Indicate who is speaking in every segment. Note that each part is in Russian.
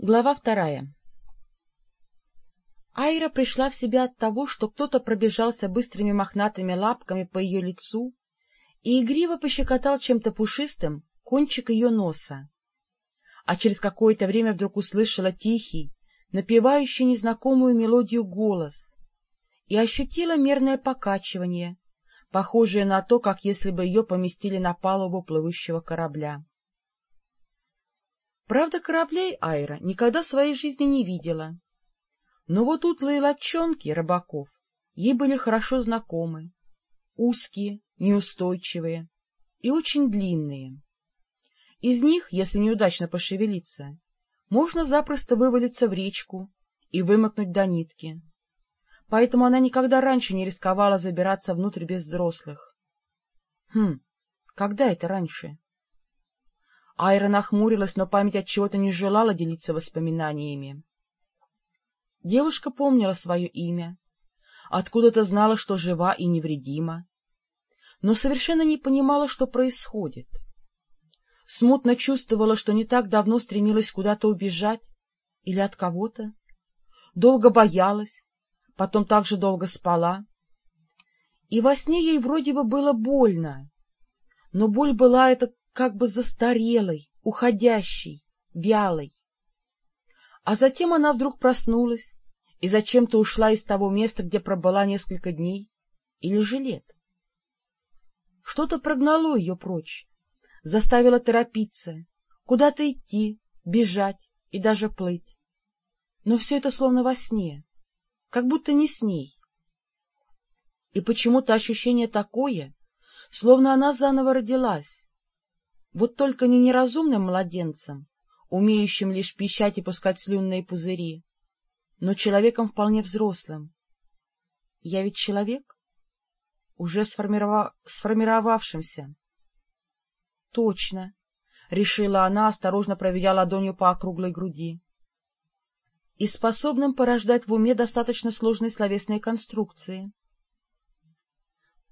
Speaker 1: Глава вторая Айра пришла в себя от того, что кто-то пробежался быстрыми мохнатыми лапками по ее лицу и игриво пощекотал чем-то пушистым кончик ее носа. А через какое-то время вдруг услышала тихий, напевающий незнакомую мелодию голос и ощутила мерное покачивание, похожее на то, как если бы ее поместили на палубу плывущего корабля. Правда, кораблей Айра никогда в своей жизни не видела. Но вот утлые лодчонки рыбаков ей были хорошо знакомы. Узкие, неустойчивые и очень длинные. Из них, если неудачно пошевелиться, можно запросто вывалиться в речку и вымокнуть до нитки. Поэтому она никогда раньше не рисковала забираться внутрь без взрослых. Хм, когда это раньше? Айра нахмурилась, но память от чего-то не желала делиться воспоминаниями. Девушка помнила свое имя, откуда-то знала, что жива и невредима, но совершенно не понимала, что происходит. Смутно чувствовала, что не так давно стремилась куда-то убежать или от кого-то, долго боялась, потом также долго спала. И во сне ей вроде бы было больно, но боль была это как бы застарелой, уходящей, вялой. А затем она вдруг проснулась и зачем-то ушла из того места, где пробыла несколько дней или же лет. Что-то прогнало ее прочь, заставило торопиться, куда-то идти, бежать и даже плыть. Но все это словно во сне, как будто не с ней. И почему-то ощущение такое, словно она заново родилась, вот только не неразумным младенцем, умеющим лишь пищать и пускать слюнные пузыри, но человеком вполне взрослым. Я ведь человек, уже сформирова... сформировавшимся. — Точно, — решила она, осторожно проведя ладонью по округлой груди. — И способным порождать в уме достаточно сложные словесные конструкции.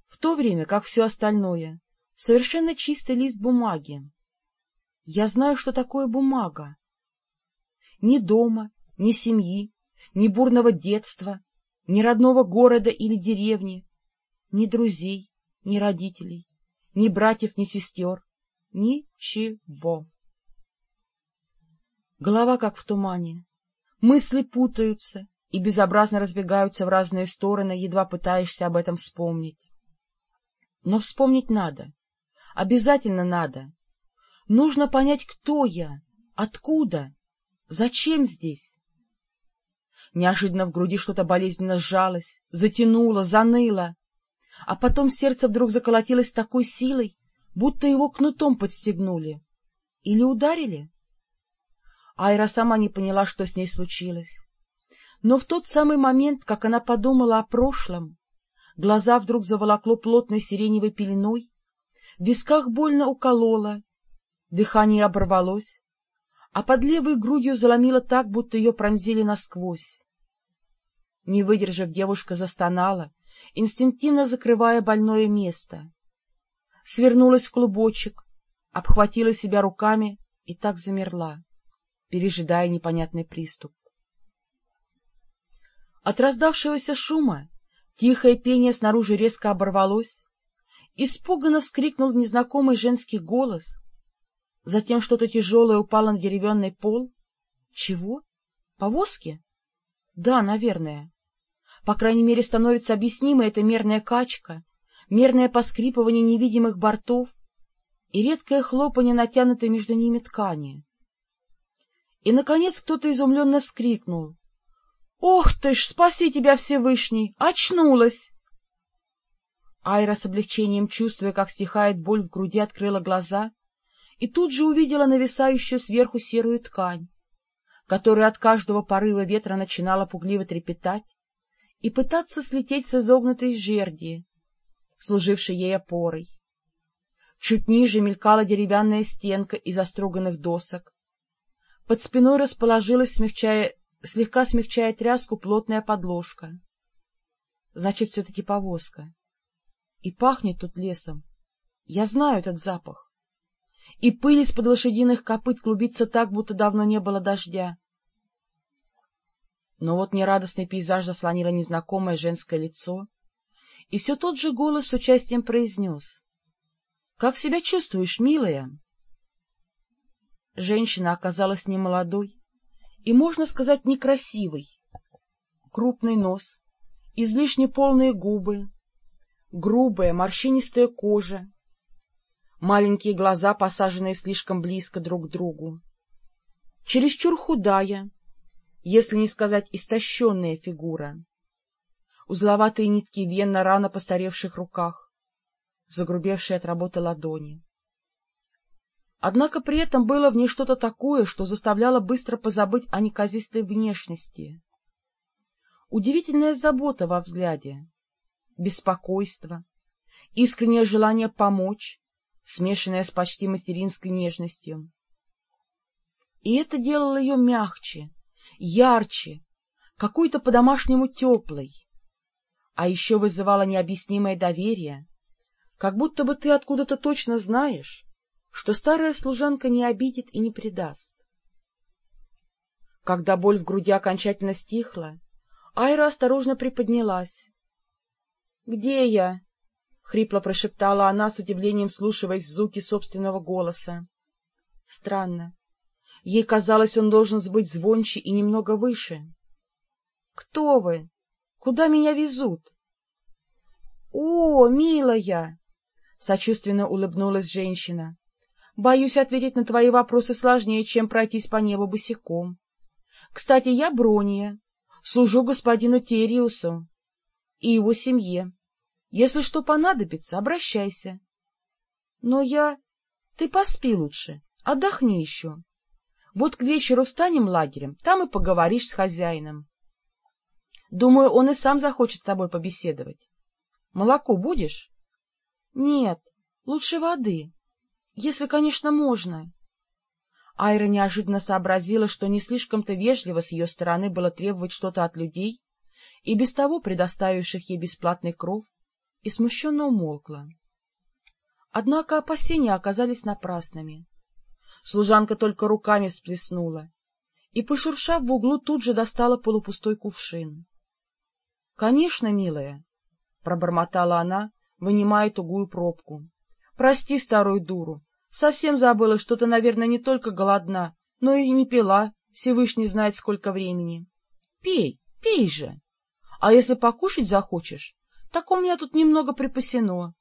Speaker 1: В то время как все остальное совершенно чистый лист бумаги. Я знаю, что такое бумага. Ни дома, ни семьи, ни бурного детства, ни родного города или деревни, ни друзей, ни родителей, ни братьев, ни сестер, ничего. Голова как в тумане, мысли путаются и безобразно разбегаются в разные стороны, едва пытаешься об этом вспомнить. Но вспомнить надо, Обязательно надо. Нужно понять, кто я, откуда, зачем здесь. Неожиданно в груди что-то болезненно сжалось, затянуло, заныло, а потом сердце вдруг заколотилось такой силой, будто его кнутом подстегнули. Или ударили? Айра сама не поняла, что с ней случилось. Но в тот самый момент, как она подумала о прошлом, глаза вдруг заволокло плотной сиреневой пеленой, в висках больно укололо, дыхание оборвалось, а под левой грудью заломило так, будто ее пронзили насквозь. Не выдержав, девушка застонала, инстинктивно закрывая больное место. Свернулась в клубочек, обхватила себя руками и так замерла, пережидая непонятный приступ. От раздавшегося шума тихое пение снаружи резко оборвалось, Испуганно вскрикнул незнакомый женский голос. Затем что-то тяжелое упало на деревянный пол. Чего? Повозки? Да, наверное. По крайней мере, становится объяснимой эта мерная качка, мерное поскрипывание невидимых бортов и редкое хлопанье натянутой между ними ткани. И, наконец, кто-то изумленно вскрикнул. — Ох ты ж, спаси тебя, Всевышний! Очнулась! Айра с облегчением, чувствуя, как стихает боль в груди, открыла глаза и тут же увидела нависающую сверху серую ткань, которая от каждого порыва ветра начинала пугливо трепетать и пытаться слететь с изогнутой жерди, служившей ей опорой. Чуть ниже мелькала деревянная стенка из оструганных досок. Под спиной расположилась, смягчая, слегка смягчая тряску, плотная подложка. Значит, все-таки повозка. И пахнет тут лесом. Я знаю этот запах. И пыль из-под лошадиных копыт клубится так, будто давно не было дождя. Но вот нерадостный пейзаж заслонило незнакомое женское лицо, и все тот же голос с участием произнес. — Как себя чувствуешь, милая? Женщина оказалась немолодой и, можно сказать, некрасивой. Крупный нос, излишне полные губы, грубая морщинистая кожа, маленькие глаза, посаженные слишком близко друг к другу, чересчур худая, если не сказать истощенная фигура, узловатые нитки вен на рано постаревших руках, загрубевшие от работы ладони. Однако при этом было в ней что-то такое, что заставляло быстро позабыть о неказистой внешности. Удивительная забота во взгляде, беспокойство, искреннее желание помочь, смешанное с почти материнской нежностью. И это делало ее мягче, ярче, какой-то по-домашнему теплой, а еще вызывало необъяснимое доверие, как будто бы ты откуда-то точно знаешь, что старая служанка не обидит и не предаст. Когда боль в груди окончательно стихла, Айра осторожно приподнялась. — Где я? — хрипло прошептала она, с удивлением слушаясь звуки собственного голоса. Странно. Ей казалось, он должен быть звонче и немного выше. — Кто вы? Куда меня везут? — О, милая! — сочувственно улыбнулась женщина. — Боюсь, ответить на твои вопросы сложнее, чем пройтись по небу босиком. Кстати, я Брония, служу господину Териусу и его семье. Если что понадобится, обращайся. Но я... Ты поспи лучше, отдохни еще. Вот к вечеру встанем лагерем, там и поговоришь с хозяином. Думаю, он и сам захочет с тобой побеседовать. Молоко будешь? Нет, лучше воды, если, конечно, можно. Айра неожиданно сообразила, что не слишком-то вежливо с ее стороны было требовать что-то от людей, и без того предоставивших ей бесплатный кров, и смущенно умолкла. Однако опасения оказались напрасными. Служанка только руками всплеснула и, пошуршав в углу, тут же достала полупустой кувшин. — Конечно, милая, — пробормотала она, вынимая тугую пробку. — Прости старую дуру, совсем забыла, что ты, наверное, не только голодна, но и не пила, Всевышний знает сколько времени. Пей, пей же. А если покушать захочешь, так у меня тут немного припасено.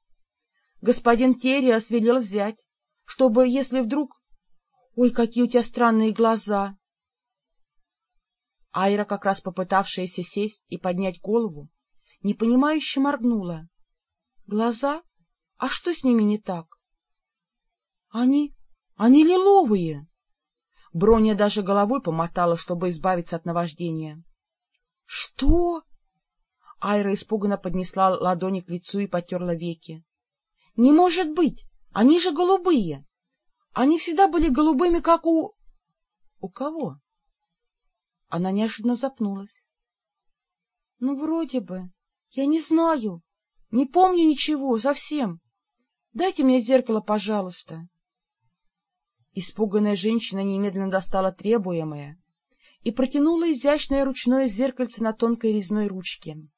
Speaker 1: Господин Терриас велел взять, чтобы, если вдруг... Ой, какие у тебя странные глаза! Айра, как раз попытавшаяся сесть и поднять голову, непонимающе моргнула. — Глаза? А что с ними не так? — Они... они лиловые! Броня даже головой помотала, чтобы избавиться от наваждения. — Что? Айра испуганно поднесла ладони к лицу и потерла веки. — Не может быть! Они же голубые! Они всегда были голубыми, как у... — У кого? Она неожиданно запнулась. — Ну, вроде бы. Я не знаю. Не помню ничего, совсем. Дайте мне зеркало, пожалуйста. Испуганная женщина немедленно достала требуемое и протянула изящное ручное зеркальце на тонкой резной ручке. —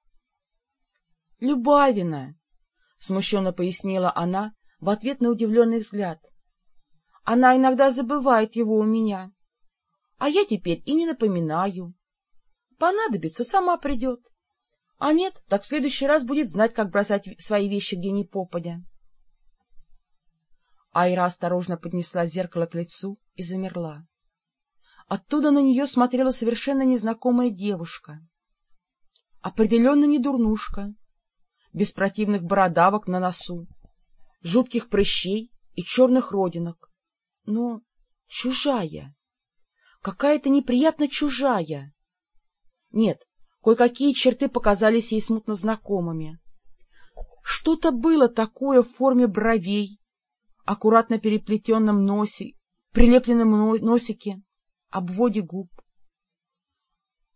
Speaker 1: Любавина! — смущенно пояснила она в ответ на удивленный взгляд. — Она иногда забывает его у меня, а я теперь и не напоминаю. Понадобится, сама придет. А нет, так в следующий раз будет знать, как бросать свои вещи где ни попадя. Айра осторожно поднесла зеркало к лицу и замерла. Оттуда на нее смотрела совершенно незнакомая девушка. Определенно не дурнушка, без противных бородавок на носу, жутких прыщей и черных родинок, но чужая, какая-то неприятно чужая. Нет, кое-какие черты показались ей смутно знакомыми. Что-то было такое в форме бровей, аккуратно переплетенном носе, прилепленном носике, обводе губ,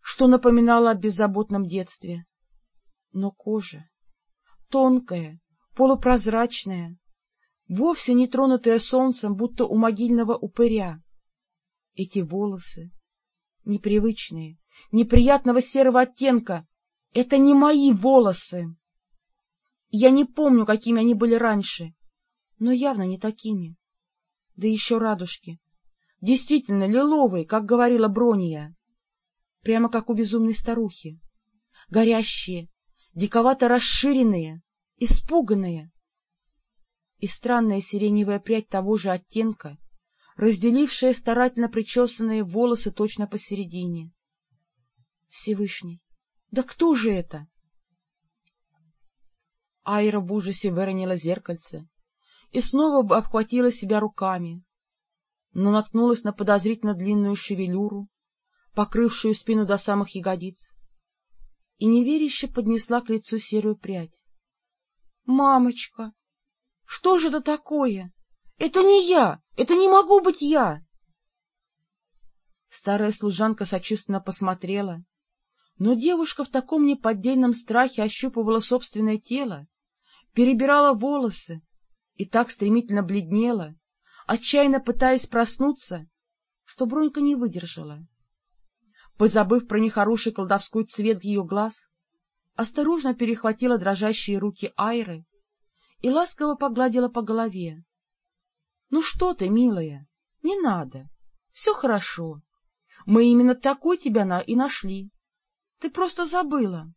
Speaker 1: что напоминало о беззаботном детстве. Но кожа тонкая, полупрозрачная, вовсе не тронутая солнцем, будто у могильного упыря. Эти волосы, непривычные, неприятного серого оттенка. Это не мои волосы. Я не помню, какими они были раньше, но явно не такими. Да еще радужки. Действительно, лиловые, как говорила Брония. Прямо как у безумной старухи. Горящие, диковато расширенные, испуганные. И странная сиреневая прядь того же оттенка, разделившая старательно причесанные волосы точно посередине. Всевышний! Да кто же это? Айра в ужасе выронила зеркальце и снова обхватила себя руками, но наткнулась на подозрительно длинную шевелюру, покрывшую спину до самых ягодиц, и неверяще поднесла к лицу серую прядь. — Мамочка! Что же это такое? Это не я! Это не могу быть я! Старая служанка сочувственно посмотрела, но девушка в таком неподдельном страхе ощупывала собственное тело, перебирала волосы и так стремительно бледнела, отчаянно пытаясь проснуться, что Бронька не выдержала. Позабыв про нехороший колдовской цвет ее глаз, осторожно перехватила дрожащие руки Айры и ласково погладила по голове. — Ну что ты, милая, не надо, все хорошо. Мы именно такой тебя на и нашли. Ты просто забыла.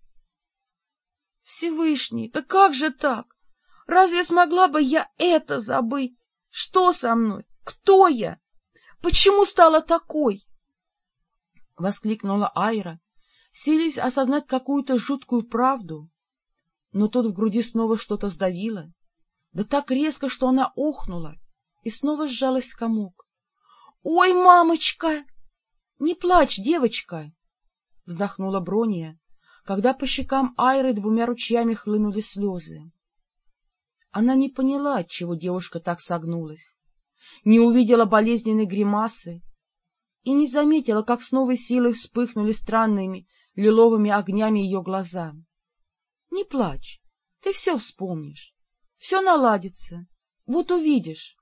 Speaker 1: — Всевышний, да как же так? Разве смогла бы я это забыть? Что со мной? Кто я? Почему стала такой? — воскликнула Айра, силясь осознать какую-то жуткую правду. Но тут в груди снова что-то сдавило, да так резко, что она охнула, и снова сжалась в комок. — Ой, мамочка! — Не плачь, девочка! — вздохнула Брония, когда по щекам Айры двумя ручьями хлынули слезы. Она не поняла, отчего девушка так согнулась, не увидела болезненной гримасы и не заметила, как с новой силой вспыхнули странными лиловыми огнями ее глаза. — Не плачь, ты все вспомнишь. Все наладится. Вот увидишь.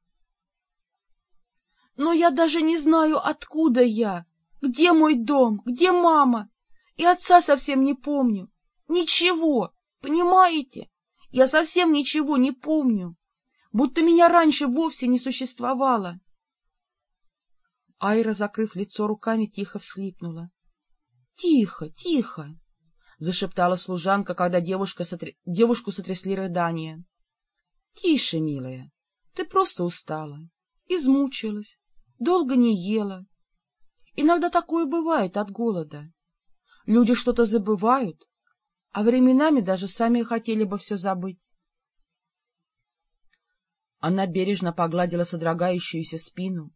Speaker 1: Но я даже не знаю, откуда я, где мой дом, где мама. И отца совсем не помню. Ничего, понимаете? Я совсем ничего не помню. Будто меня раньше вовсе не существовало. Айра, закрыв лицо руками, тихо всхлипнула. — Тихо, тихо! — зашептала служанка, когда девушка сотр... девушку сотрясли рыдания. — Тише, милая, ты просто устала, измучилась, долго не ела. Иногда такое бывает от голода. Люди что-то забывают, а временами даже сами хотели бы все забыть. Она бережно погладила содрогающуюся спину,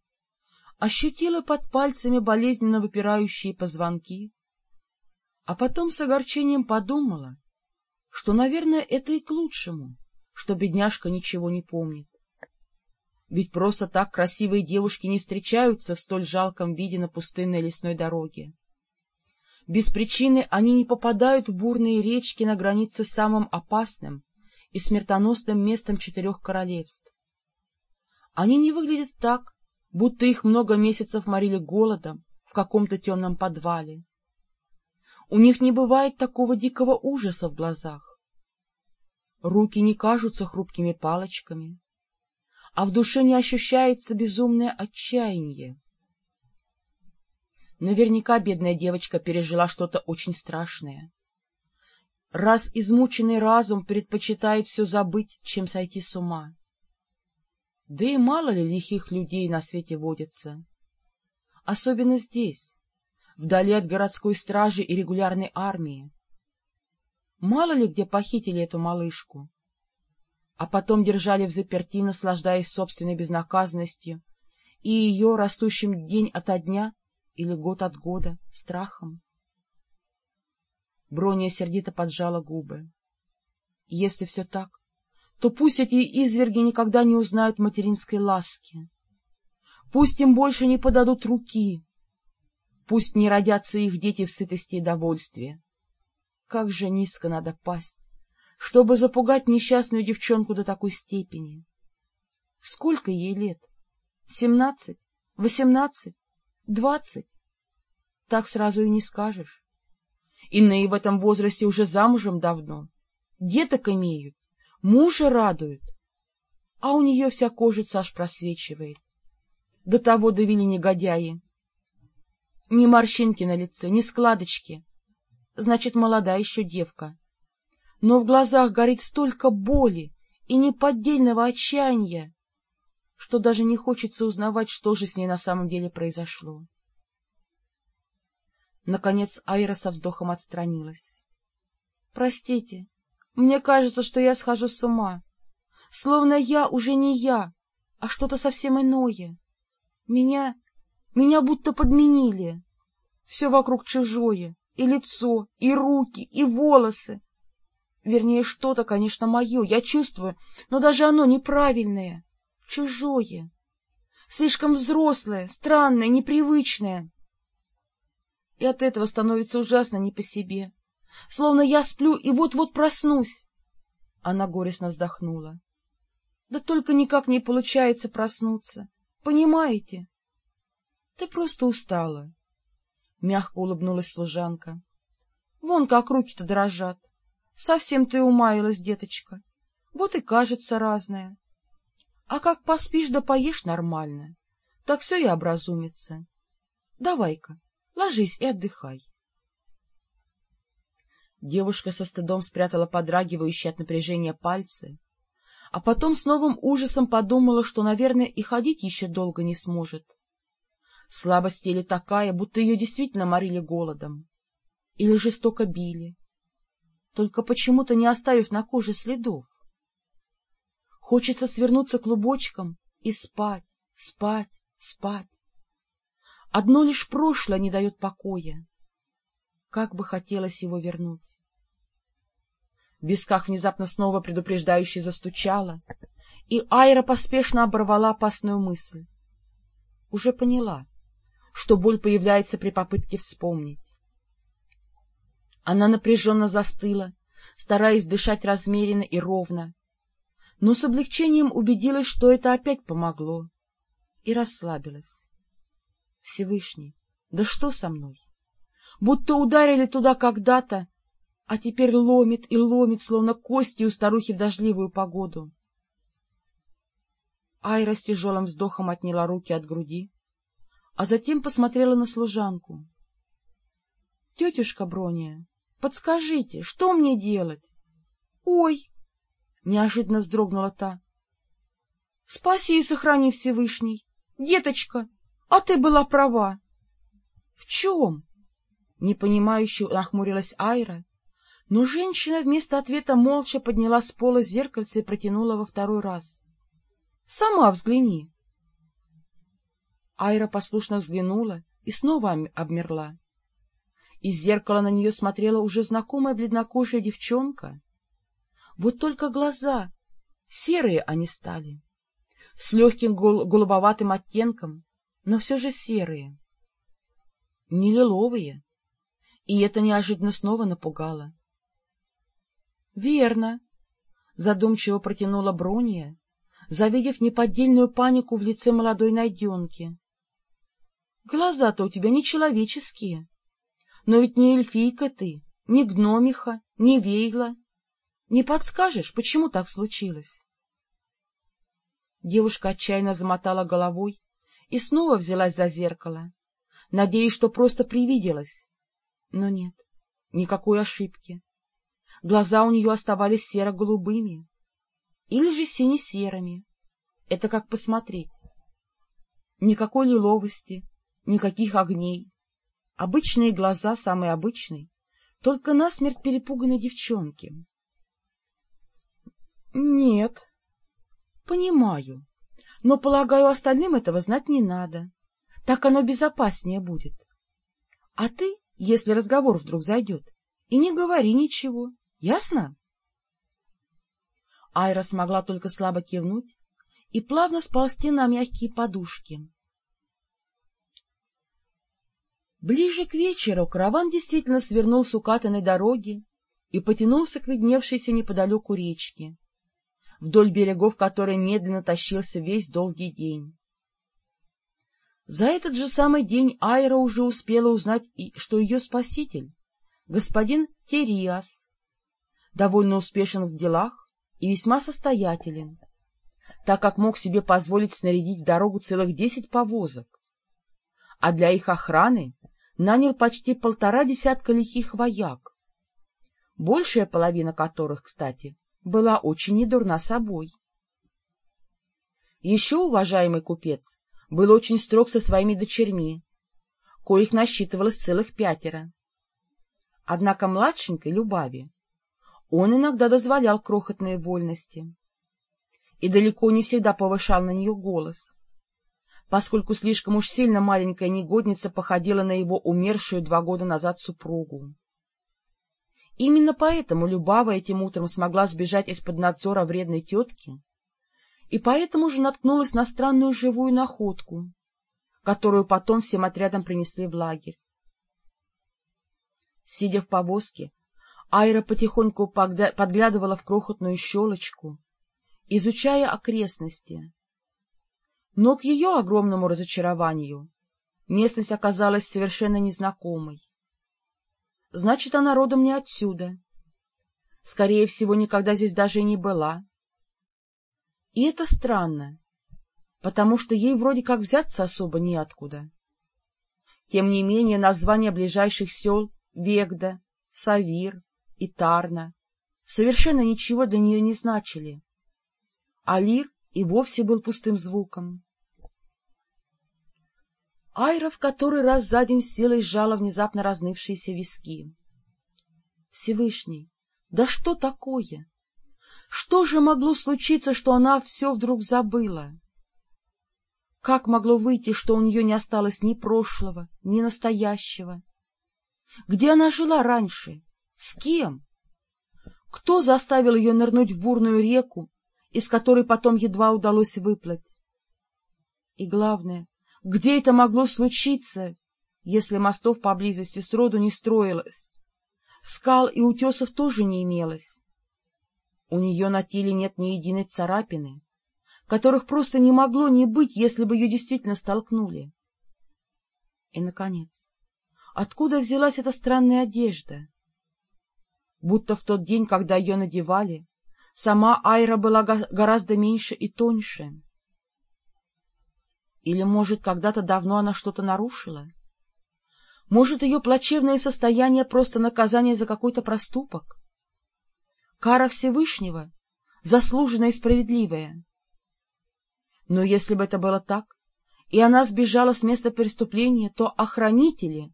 Speaker 1: ощутила под пальцами болезненно выпирающие позвонки, а потом с огорчением подумала, что, наверное, это и к лучшему что бедняжка ничего не помнит. Ведь просто так красивые девушки не встречаются в столь жалком виде на пустынной лесной дороге. Без причины они не попадают в бурные речки на границе с самым опасным и смертоносным местом четырех королевств. Они не выглядят так, будто их много месяцев морили голодом в каком-то темном подвале. У них не бывает такого дикого ужаса в глазах. Руки не кажутся хрупкими палочками, а в душе не ощущается безумное отчаяние. Наверняка бедная девочка пережила что-то очень страшное. Раз измученный разум предпочитает все забыть, чем сойти с ума. Да и мало ли лихих людей на свете водится. Особенно здесь, вдали от городской стражи и регулярной армии. Мало ли где похитили эту малышку, а потом держали в заперти, наслаждаясь собственной безнаказанностью и ее растущим день ото дня или год от года страхом. Броня сердито поджала губы. Если все так, то пусть эти изверги никогда не узнают материнской ласки. Пусть им больше не подадут руки. Пусть не родятся их дети в сытости и довольстве. Как же низко надо пасть, чтобы запугать несчастную девчонку до такой степени. Сколько ей лет? Семнадцать? Восемнадцать? Двадцать? так сразу и не скажешь. Иные в этом возрасте уже замужем давно, деток имеют, мужа радуют, а у нее вся кожица аж просвечивает. До того довели негодяи. Ни морщинки на лице, ни складочки. Значит, молода еще девка. Но в глазах горит столько боли и неподдельного отчаяния, что даже не хочется узнавать, что же с ней на самом деле произошло. Наконец Айра со вздохом отстранилась. — Простите, мне кажется, что я схожу с ума. Словно я уже не я, а что-то совсем иное. Меня... меня будто подменили. Все вокруг чужое, и лицо, и руки, и волосы. Вернее, что-то, конечно, мое, я чувствую, но даже оно неправильное, чужое, слишком взрослое, странное, непривычное. И от этого становится ужасно не по себе, словно я сплю и вот-вот проснусь. Она горестно вздохнула. Да только никак не получается проснуться. Понимаете? Ты просто устала. Мягко улыбнулась служанка. Вон как руки-то дрожат. Совсем ты умаялась, деточка. Вот и кажется разное. А как поспишь да поешь нормально, так все и образумится. Давай-ка, ложись и отдыхай. Девушка со стыдом спрятала подрагивающие от напряжения пальцы, а потом с новым ужасом подумала, что, наверное, и ходить еще долго не сможет. Слабость или такая, будто ее действительно морили голодом. Или жестоко били. Только почему-то не оставив на коже следов. Хочется свернуться клубочком и спать, спать, спать. Одно лишь прошлое не дает покоя. Как бы хотелось его вернуть. В висках внезапно снова предупреждающе застучало, и Айра поспешно оборвала опасную мысль. Уже поняла, что боль появляется при попытке вспомнить. Она напряженно застыла, стараясь дышать размеренно и ровно, но с облегчением убедилась, что это опять помогло, и расслабилась. Всевышний, да что со мной? Будто ударили туда когда-то, а теперь ломит и ломит, словно кости у старухи дождливую погоду. Айра с тяжелым вздохом отняла руки от груди, а затем посмотрела на служанку. — Тетюшка Брония, подскажите, что мне делать? — Ой! — неожиданно вздрогнула та. — Спаси и сохрани Всевышний! Деточка, а ты была права! — В чем? — непонимающе нахмурилась Айра но женщина вместо ответа молча подняла с пола зеркальце и протянула во второй раз. — Сама взгляни. Айра послушно взглянула и снова обмерла. Из зеркала на нее смотрела уже знакомая бледнокожая девчонка. Вот только глаза, серые они стали, с легким гол голубоватым оттенком, но все же серые. Не лиловые, и это неожиданно снова напугало. Верно, — задумчиво протянула Брония, завидев неподдельную панику в лице молодой найденки. — Глаза-то у тебя нечеловеческие. Но ведь не эльфийка ты, не гномиха, не вейла. Не подскажешь, почему так случилось? Девушка отчаянно замотала головой и снова взялась за зеркало, надеясь, что просто привиделась. Но нет, никакой ошибки глаза у нее оставались серо-голубыми или же сине-серыми. Это как посмотреть. Никакой лиловости, никаких огней. Обычные глаза, самые обычные, только насмерть перепуганной девчонки. — Нет. — Понимаю. Но, полагаю, остальным этого знать не надо. Так оно безопаснее будет. А ты, если разговор вдруг зайдет, и не говори ничего, Ясно? Айра смогла только слабо кивнуть и плавно сползти на мягкие подушки. Ближе к вечеру караван действительно свернул с укатанной дороги и потянулся к видневшейся неподалеку речке, вдоль берегов которой медленно тащился весь долгий день. За этот же самый день Айра уже успела узнать, что ее спаситель, господин Териас, довольно успешен в делах и весьма состоятелен, так как мог себе позволить снарядить в дорогу целых десять повозок, а для их охраны нанял почти полтора десятка лихих вояк, большая половина которых, кстати, была очень недурна собой. Еще уважаемый купец был очень строг со своими дочерьми, коих насчитывалось целых пятеро. Однако младшенькой Любави он иногда дозволял крохотные вольности и далеко не всегда повышал на нее голос, поскольку слишком уж сильно маленькая негодница походила на его умершую два года назад супругу. Именно поэтому Любава этим утром смогла сбежать из-под надзора вредной тетки, и поэтому же наткнулась на странную живую находку, которую потом всем отрядом принесли в лагерь. Сидя в повозке, Айра потихоньку подглядывала в крохотную щелочку, изучая окрестности. Но к ее огромному разочарованию местность оказалась совершенно незнакомой. Значит, она родом не отсюда. Скорее всего, никогда здесь даже и не была. И это странно, потому что ей вроде как взяться особо неоткуда. Тем не менее, названия ближайших сел Вегда, Савир и Тарна совершенно ничего для нее не значили. А Лир и вовсе был пустым звуком. Айра в который раз за день силой сжала внезапно разнывшиеся виски. Всевышний, да что такое? Что же могло случиться, что она все вдруг забыла? Как могло выйти, что у нее не осталось ни прошлого, ни настоящего? Где она жила раньше? С кем? Кто заставил ее нырнуть в бурную реку, из которой потом едва удалось выплыть? И главное, где это могло случиться, если мостов поблизости сроду не строилось? Скал и утесов тоже не имелось. У нее на теле нет ни единой царапины, которых просто не могло не быть, если бы ее действительно столкнули. И, наконец, откуда взялась эта странная одежда? Будто в тот день, когда ее надевали, сама Айра была гораздо меньше и тоньше. Или, может, когда-то давно она что-то нарушила? Может, ее плачевное состояние — просто наказание за какой-то проступок? Кара Всевышнего, заслуженная и справедливая. Но если бы это было так, и она сбежала с места преступления, то охранители,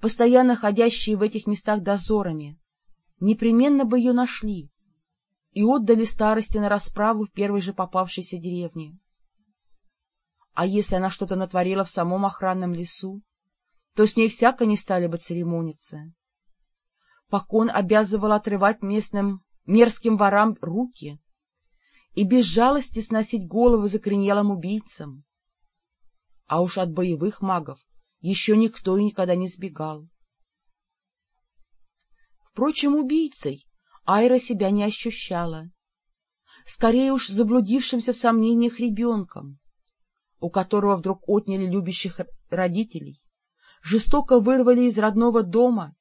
Speaker 1: постоянно ходящие в этих местах дозорами, непременно бы ее нашли и отдали старости на расправу в первой же попавшейся деревне. А если она что-то натворила в самом охранном лесу, то с ней всяко не стали бы церемониться. Покон обязывал отрывать местным мерзким ворам руки и без жалости сносить головы закоренелым убийцам. А уж от боевых магов еще никто и никогда не сбегал. Впрочем, убийцей Айра себя не ощущала. Скорее уж заблудившимся в сомнениях ребенком у которого вдруг отняли любящих родителей, жестоко вырвали из родного дома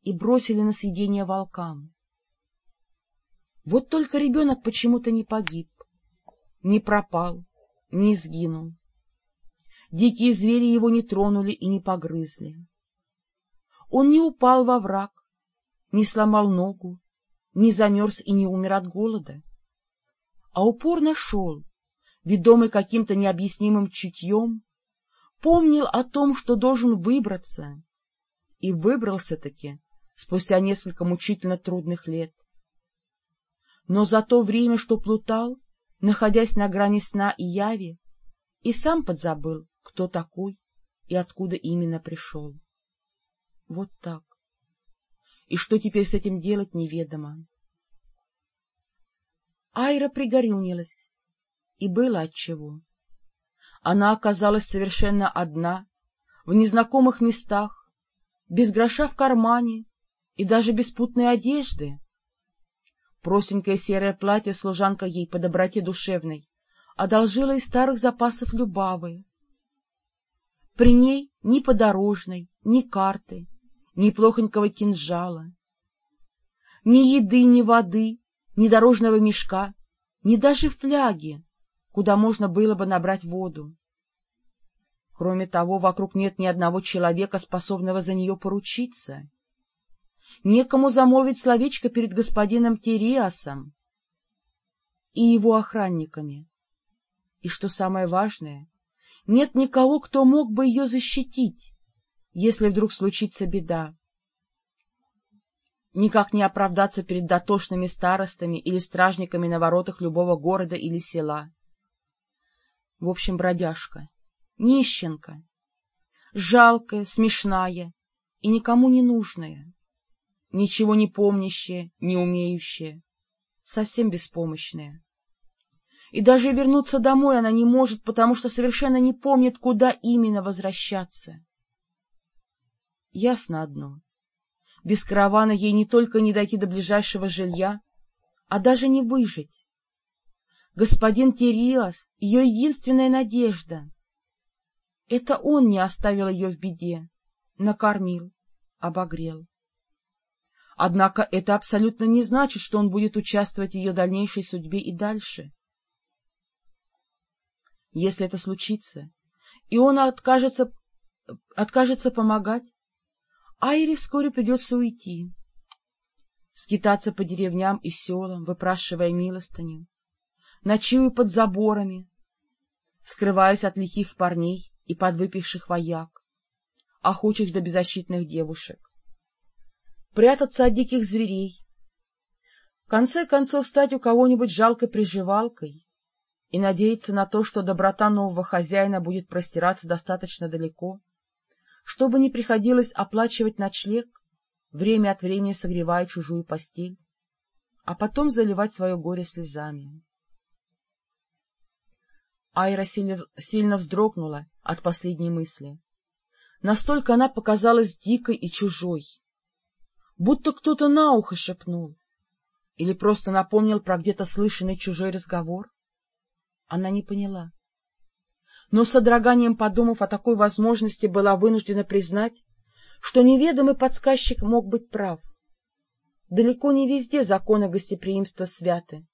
Speaker 1: и бросили на съедение волкам. Вот только ребенок почему-то не погиб, не пропал, не сгинул. Дикие звери его не тронули и не погрызли. Он не упал во враг, не сломал ногу, не замерз и не умер от голода, а упорно шел, ведомый каким-то необъяснимым чутьем, помнил о том, что должен выбраться, и выбрался-таки спустя несколько мучительно трудных лет. Но за то время, что плутал, находясь на грани сна и яви, и сам подзабыл, кто такой и откуда именно пришел. Вот так. И что теперь с этим делать, неведомо. Айра пригорюнилась и было отчего. Она оказалась совершенно одна, в незнакомых местах, без гроша в кармане и даже без путной одежды. Простенькое серое платье служанка ей по доброте душевной одолжила из старых запасов Любавы. При ней ни подорожной, ни карты, ни плохонького кинжала, ни еды, ни воды, ни дорожного мешка, ни даже фляги, куда можно было бы набрать воду. Кроме того, вокруг нет ни одного человека, способного за нее поручиться. Некому замолвить словечко перед господином Териасом и его охранниками. И что самое важное, нет никого, кто мог бы ее защитить, если вдруг случится беда. Никак не оправдаться перед дотошными старостами или стражниками на воротах любого города или села. В общем, бродяжка, нищенка, жалкая, смешная и никому не нужная, ничего не помнящая, не умеющая, совсем беспомощная. И даже вернуться домой она не может, потому что совершенно не помнит, куда именно возвращаться. Ясно одно. Без каравана ей не только не дойти до ближайшего жилья, а даже не выжить. Господин Териас — ее единственная надежда. Это он не оставил ее в беде, накормил, обогрел. Однако это абсолютно не значит, что он будет участвовать в ее дальнейшей судьбе и дальше. Если это случится, и он откажется, откажется помогать, Айре вскоре придется уйти, скитаться по деревням и селам, выпрашивая милостыню, ночую под заборами, скрываясь от лихих парней и подвыпивших вояк, охочих до беззащитных девушек, прятаться от диких зверей, в конце концов стать у кого-нибудь жалкой приживалкой и надеяться на то, что доброта нового хозяина будет простираться достаточно далеко, чтобы не приходилось оплачивать ночлег, время от времени согревая чужую постель, а потом заливать свое горе слезами. Айра сильно, вздрогнула от последней мысли. Настолько она показалась дикой и чужой, будто кто-то на ухо шепнул или просто напомнил про где-то слышанный чужой разговор. Она не поняла. Но с содроганием подумав о такой возможности, была вынуждена признать, что неведомый подсказчик мог быть прав. Далеко не везде законы гостеприимства святы.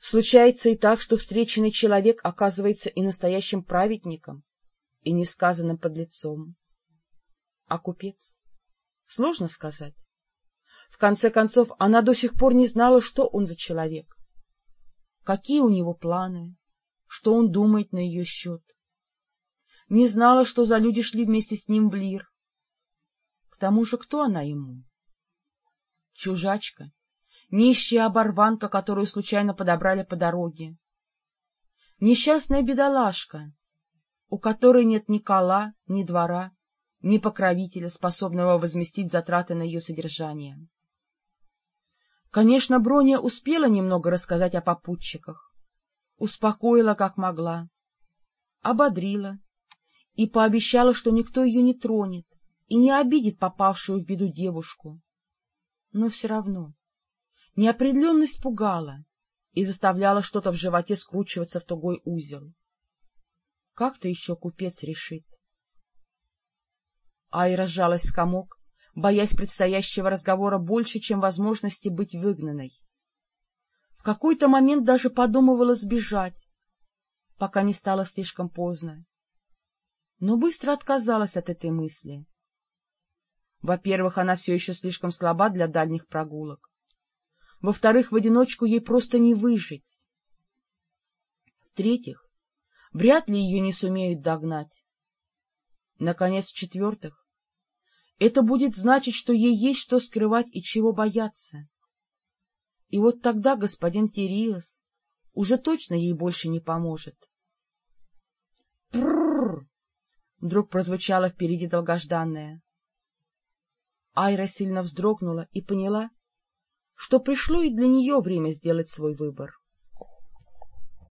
Speaker 1: Случается и так, что встреченный человек оказывается и настоящим праведником, и несказанным подлецом. А купец? Сложно сказать. В конце концов, она до сих пор не знала, что он за человек, какие у него планы, что он думает на ее счет. Не знала, что за люди шли вместе с ним в Лир. К тому же, кто она ему? Чужачка, нищая оборванка, которую случайно подобрали по дороге. Несчастная бедолашка, у которой нет ни кола, ни двора, ни покровителя, способного возместить затраты на ее содержание. Конечно, Броня успела немного рассказать о попутчиках, успокоила как могла, ободрила и пообещала, что никто ее не тронет и не обидит попавшую в беду девушку. Но все равно неопределенность пугала и заставляла что-то в животе скручиваться в тугой узел. Как-то еще купец решит. Айра сжалась в комок, боясь предстоящего разговора больше, чем возможности быть выгнанной. В какой-то момент даже подумывала сбежать, пока не стало слишком поздно. Но быстро отказалась от этой мысли. Во-первых, она все еще слишком слаба для дальних прогулок. Во-вторых, в одиночку ей просто не выжить. В-третьих, вряд ли ее не сумеют догнать. Наконец, в-четвертых, это будет значить, что ей есть что скрывать и чего бояться. И вот тогда господин Териос уже точно ей больше не поможет. «Пррррр!» — вдруг прозвучало впереди долгожданное. Айра сильно вздрогнула и поняла, что пришло и для нее время сделать свой выбор.